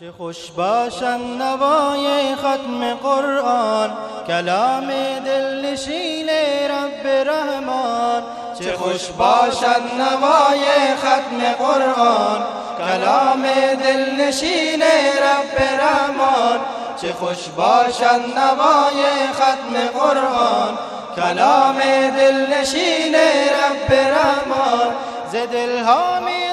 چه خوش باشد نوای ختم قرآن کلام دلنشین رب رحمان. چه خوش باشد نوای ختم قرآن کلام دلنشین رب رحمان. چه خوش باشد نوای ختم قرآن کلام دلنشین رب رحمان. ز دلها می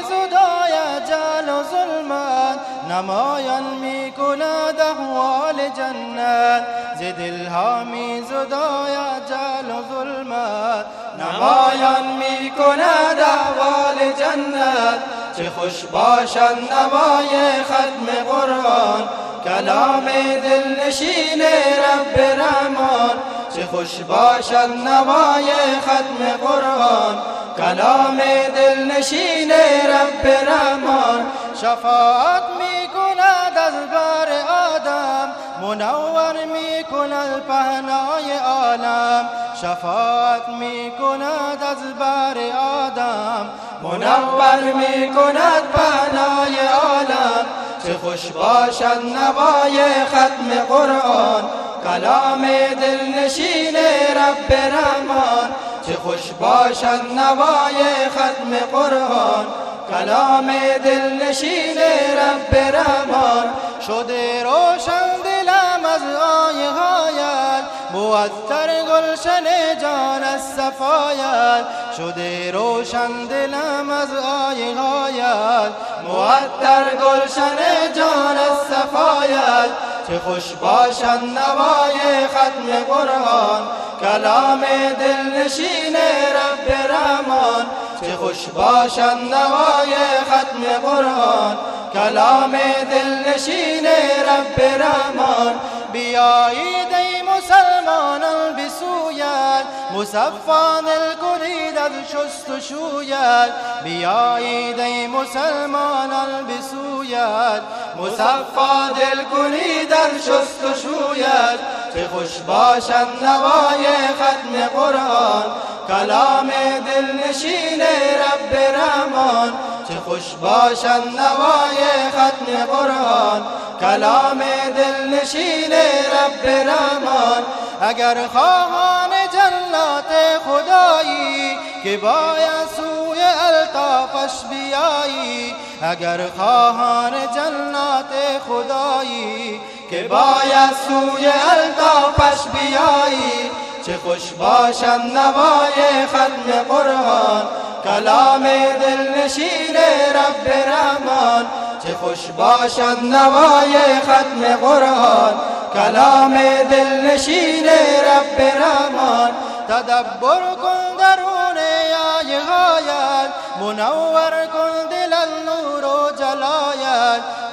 نمایان می کند احوال جنت. ز دلها می زدای جل و ظلمت نمایان می کند احوال جنت. چه خوش باشد نوای ختم قرآن. کلام دلنشین رب رحمان. چه خوش باشد نوای ختم قرآن. کلام دلنشین رب رحمان. شفاعت می کند از بر آدم منور می کند پهنای عالم. شفاعت می کند از بر آدم منور می کند پهنای عالم. چه خوش باشد نوای ختم قرآن کلام دلنشین رب رحمان. چه خوش باشد نوای ختم قرآن کلام دلنشین رب رحمان شده روشن دلم از آیه هایت معطر گلشن جان از صفایت. شده روشن دلم از آیه هایت معطر گلشن جان از صفایت. چه خوش باشد نوای ختم قرآن. کلام دلنشین رب رحمان خوش باشد نوای ختم قرآن. کلام دلنشین رب رحمان. بیایید ای مسلمانان بسویت مصفا دل کنید از شست و شویت. بیایید ای مسلمانان بسویت مصفا دل کنید از شست و شویت. چه خوش باشد نوای ختم قرآن. کلام دلنشین رب رحمان چه خوش باشد نوای ختم قرآن. کلام دلنشین رب رحمان اگر خواهان جنات خدایی که باید سوی الطافش بیایی اگر خواهان جنات خدایی که باید سوی الطافش بیایی چه خوش باشد نوای ختم قرآن کلام دلنشین رب رحمان. چه خوش باشد نوای ختم قرآن کلام دلنشین رب رحمان. تدبر کن درون آیه هایت منور کن دل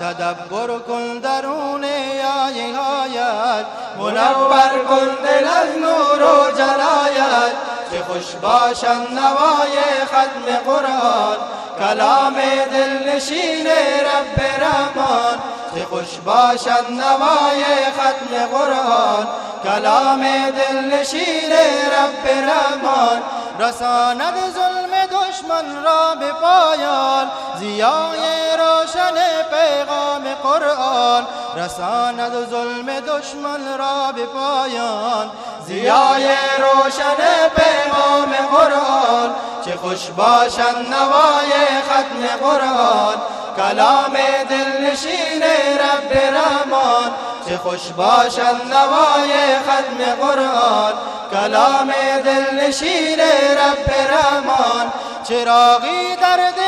تدبر کن درون آیه هایت. منور کن دل نور و جلایت. چه خوش باشد نوای ختم قرآن. کلام دلنشین رب رحمان. چه خوش باشد نوای ختم قرآن. کلام دلنشین رب رحمان. رساند ظلم دشمن را به پایان. زیای روشن پیغام قرآن رساند ظلم دشمن را به پایان. زیای روشن پیغام قرآن چه خوش باشد نوای ختم قرآن. کلام دلنشین رب رحمان چه خوش باشد نوای ختم قرآن. کلام دلنشین رب رحمان چراغی در دل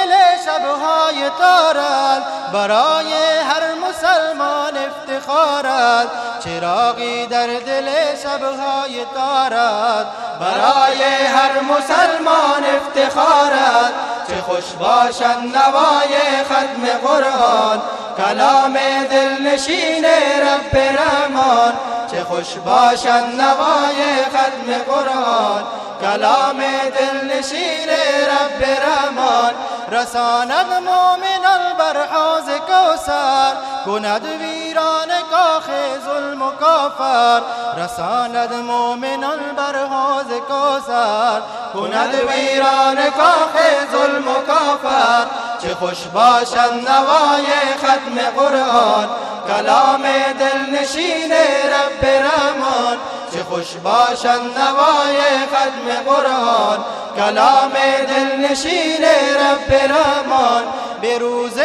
شبهای تارد برای هر مسلمان افتخارد. چراغی در دل شبهای تارد برای هر مسلمان افتخارد. چه خوش باشد نوای ختم قرآن کلام دلنشین رب رحمان. چه خوش باشد نوای ختم قرآن کلام دلنشین رب رحمان. رساند مؤمنان بر حوض کوثر کند ویران کاخ ظلم و کافر. رساند مؤمنان بر حوض کند ویران کاخ ظلم و کافر. چه خوش باشد نوای ختم قرآن کلام دل نشین رب رحمان. خوش باشد نوای ختم قرآن. کلام دل نشین رب رحمان. به روز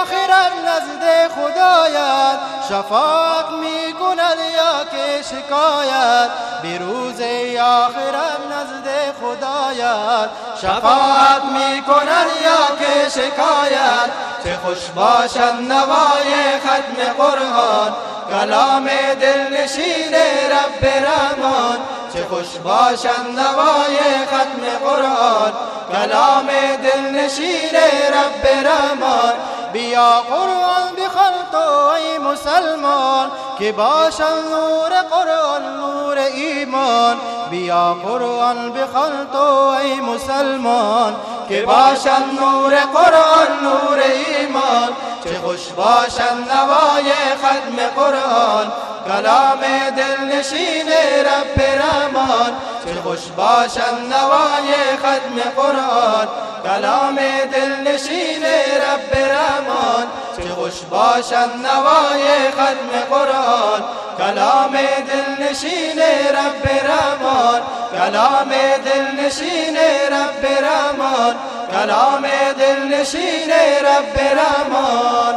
آخرت نزد خدایت. شفاعت می کند یا که شکایت به روز آخرت نزد خدایت. شفاعت می کند یا که شکایت چه خوش باشد نوای ختم قرآن. کلام دل نشین رب رحمان چه خوش باشد نوای ختم قرآن. کلام دل نشین رب رحمان بیا قرآن بخل تو ای مسلمان. که باشد نور قرآن نور ایمان. بیا قرآن بخل تو ای مسلمان. که باشد نور قرآن نور ایمان. چه خوش باشد نوای ختم قرآن. کلام دل نشین رب رحمان چه خوش باشد نوای ختم قرآن. کلام دل نشین رب رحمان چه خوش باشد نوای ختم قرآن. کلام دل نشین رب رحمان کلام دل نشین رب رحمان کلام دل نشین رب رحمان